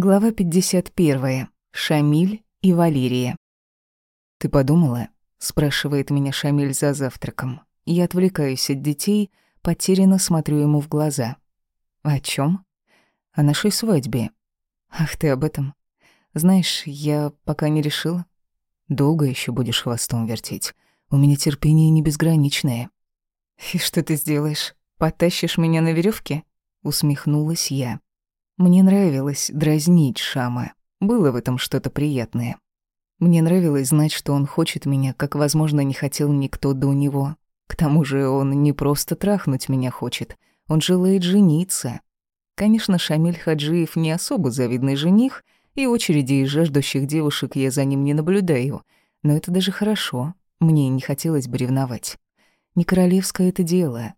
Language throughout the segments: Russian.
Глава 51. Шамиль и Валерия. «Ты подумала?» — спрашивает меня Шамиль за завтраком. Я отвлекаюсь от детей, потерянно смотрю ему в глаза. «О чем? «О нашей свадьбе». «Ах ты об этом. Знаешь, я пока не решила. Долго еще будешь хвостом вертеть. У меня терпение не безграничное». «И что ты сделаешь? Потащишь меня на веревке? усмехнулась я. Мне нравилось дразнить Шама. Было в этом что-то приятное. Мне нравилось знать, что он хочет меня, как, возможно, не хотел никто до него. К тому же он не просто трахнуть меня хочет, он желает жениться. Конечно, Шамиль Хаджиев не особо завидный жених, и очереди из жаждущих девушек я за ним не наблюдаю, но это даже хорошо, мне не хотелось бы ревновать. Не королевское это дело.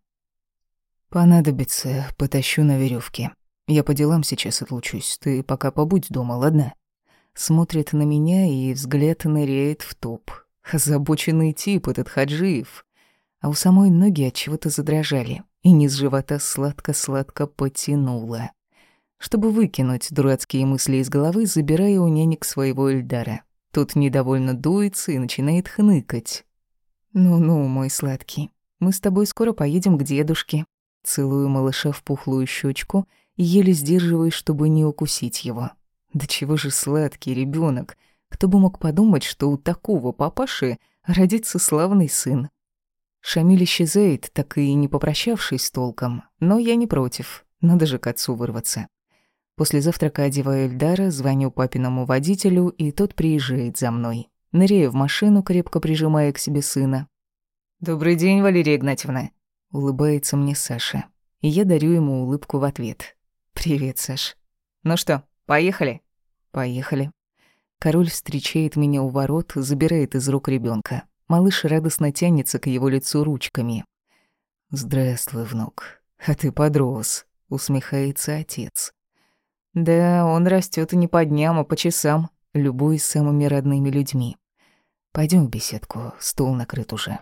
Понадобится, потащу на веревке. Я по делам сейчас отлучусь. Ты пока побудь дома, ладно? Смотрит на меня и взгляд ныряет в топ. Озабоченный тип этот Хаджиев. А у самой ноги от чего-то задрожали, и низ живота сладко-сладко потянуло. Чтобы выкинуть дурацкие мысли из головы, забираю у нянек своего Эльдара. Тот недовольно дуется и начинает хныкать. «Ну-ну, мой сладкий, мы с тобой скоро поедем к дедушке». Целую малыша в пухлую щечку — еле сдерживаясь, чтобы не укусить его. Да чего же сладкий ребенок! Кто бы мог подумать, что у такого папаши родится славный сын. Шамиль исчезает, так и не попрощавшись толком, но я не против, надо же к отцу вырваться. После завтрака одеваю Эльдара, звоню папиному водителю, и тот приезжает за мной. Ныряю в машину, крепко прижимая к себе сына. «Добрый день, Валерия Игнатьевна», — улыбается мне Саша. И я дарю ему улыбку в ответ. «Привет, Саш. Ну что, поехали?» «Поехали». Король встречает меня у ворот, забирает из рук ребенка. Малыш радостно тянется к его лицу ручками. «Здравствуй, внук. А ты подрос», — усмехается отец. «Да, он растет не по дням, а по часам, любуясь самыми родными людьми. Пойдем в беседку, стол накрыт уже».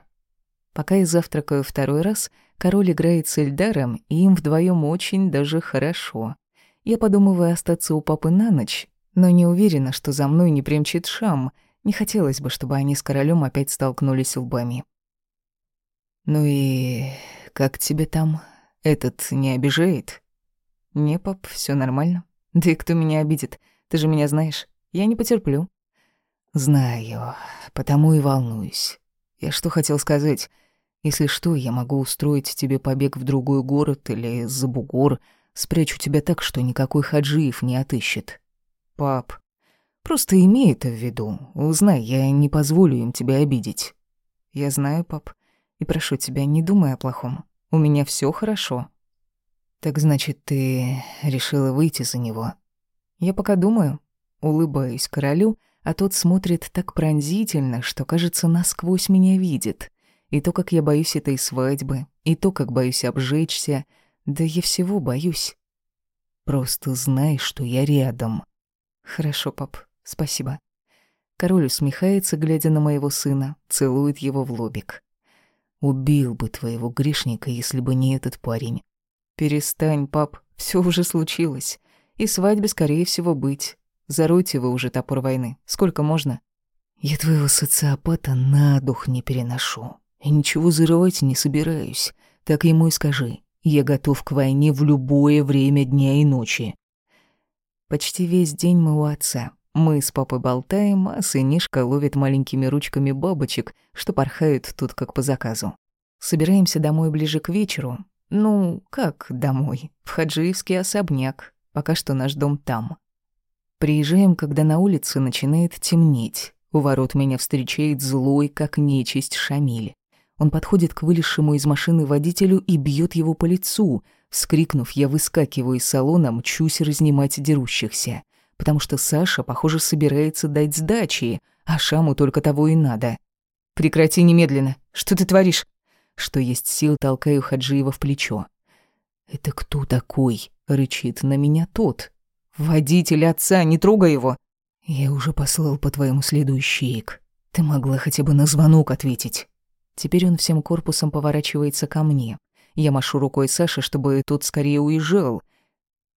Пока я завтракаю второй раз, король играет с Эльдаром, и им вдвоем очень даже хорошо. Я подумываю остаться у папы на ночь, но не уверена, что за мной не примчит Шам. Не хотелось бы, чтобы они с королем опять столкнулись лбами. «Ну и как тебе там? Этот не обижает?» «Не, пап, все нормально. Да и кто меня обидит? Ты же меня знаешь. Я не потерплю». «Знаю, потому и волнуюсь. Я что хотел сказать? Если что, я могу устроить тебе побег в другой город или за бугор, спрячу тебя так, что никакой хаджиев не отыщет. Пап, просто имей это в виду. Узнай, я не позволю им тебя обидеть. Я знаю, пап, и прошу тебя, не думай о плохом. У меня все хорошо. Так значит, ты решила выйти за него? Я пока думаю. Улыбаюсь королю, а тот смотрит так пронзительно, что, кажется, насквозь меня видит. И то, как я боюсь этой свадьбы, и то, как боюсь обжечься, да я всего боюсь. Просто знай, что я рядом. Хорошо, пап, спасибо. Король усмехается, глядя на моего сына, целует его в лобик. Убил бы твоего грешника, если бы не этот парень. Перестань, пап, все уже случилось. И свадьбе, скорее всего, быть. Заройте вы уже топор войны. Сколько можно? Я твоего социопата на дух не переношу. И ничего зарывать не собираюсь. Так ему и скажи. Я готов к войне в любое время дня и ночи. Почти весь день мы у отца. Мы с папой болтаем, а сынишка ловит маленькими ручками бабочек, что порхают тут как по заказу. Собираемся домой ближе к вечеру. Ну, как домой? В Хаджиевский особняк. Пока что наш дом там. Приезжаем, когда на улице начинает темнеть. У ворот меня встречает злой, как нечисть, Шамиль. Он подходит к вылезшему из машины водителю и бьет его по лицу. Вскрикнув, я выскакиваю из салона, мчусь разнимать дерущихся. Потому что Саша, похоже, собирается дать сдачи, а Шаму только того и надо. «Прекрати немедленно! Что ты творишь?» Что есть сил, толкаю Хаджиева в плечо. «Это кто такой?» — рычит на меня тот. «Водитель отца, не трогай его!» «Я уже послал по твоему следующий ик. Ты могла хотя бы на звонок ответить». Теперь он всем корпусом поворачивается ко мне. Я машу рукой Саше, чтобы тот скорее уезжал.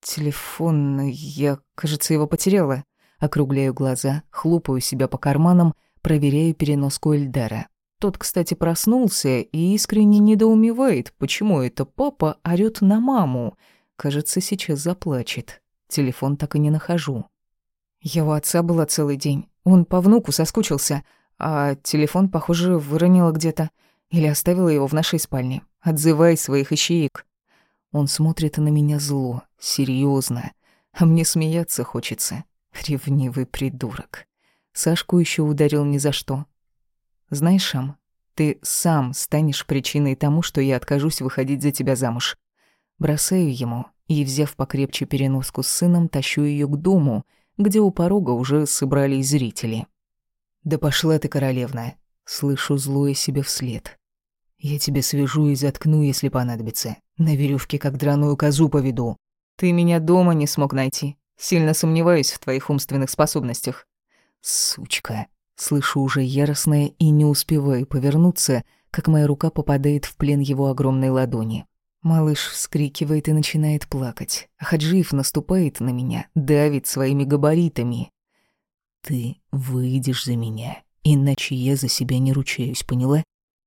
телефон, я, кажется, его потеряла. Округляю глаза, хлопаю себя по карманам, проверяю переноску Эльдара. Тот, кстати, проснулся и искренне недоумевает, почему это папа орёт на маму. Кажется, сейчас заплачет. Телефон так и не нахожу. У отца была целый день. Он по внуку соскучился, а телефон, похоже, выронила где-то. Или оставила его в нашей спальне. Отзывай своих ищеек. Он смотрит на меня зло, серьезно, а мне смеяться хочется. Ревнивый придурок. Сашку еще ударил ни за что. Знаешь, Шам, ты сам станешь причиной тому, что я откажусь выходить за тебя замуж. Бросаю ему и, взяв покрепче переноску с сыном, тащу ее к дому, где у порога уже собрались зрители. «Да пошла ты, королевна!» Слышу злое себе вслед. «Я тебя свяжу и заткну, если понадобится. На веревке как драную козу поведу. Ты меня дома не смог найти. Сильно сомневаюсь в твоих умственных способностях». «Сучка!» Слышу уже яростное и не успеваю повернуться, как моя рука попадает в плен его огромной ладони. Малыш вскрикивает и начинает плакать, а Хаджиев наступает на меня, давит своими габаритами. «Ты выйдешь за меня, иначе я за себя не ручаюсь, поняла?»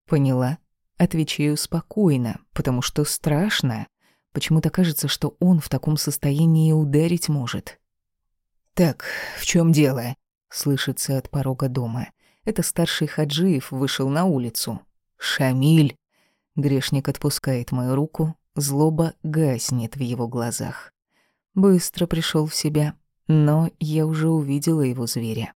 «Поняла». Отвечаю спокойно, потому что страшно. Почему-то кажется, что он в таком состоянии ударить может. «Так, в чем дело?» — слышится от порога дома. Это старший Хаджиев вышел на улицу. «Шамиль!» Грешник отпускает мою руку, злоба гаснет в его глазах. Быстро пришел в себя, но я уже увидела его зверя.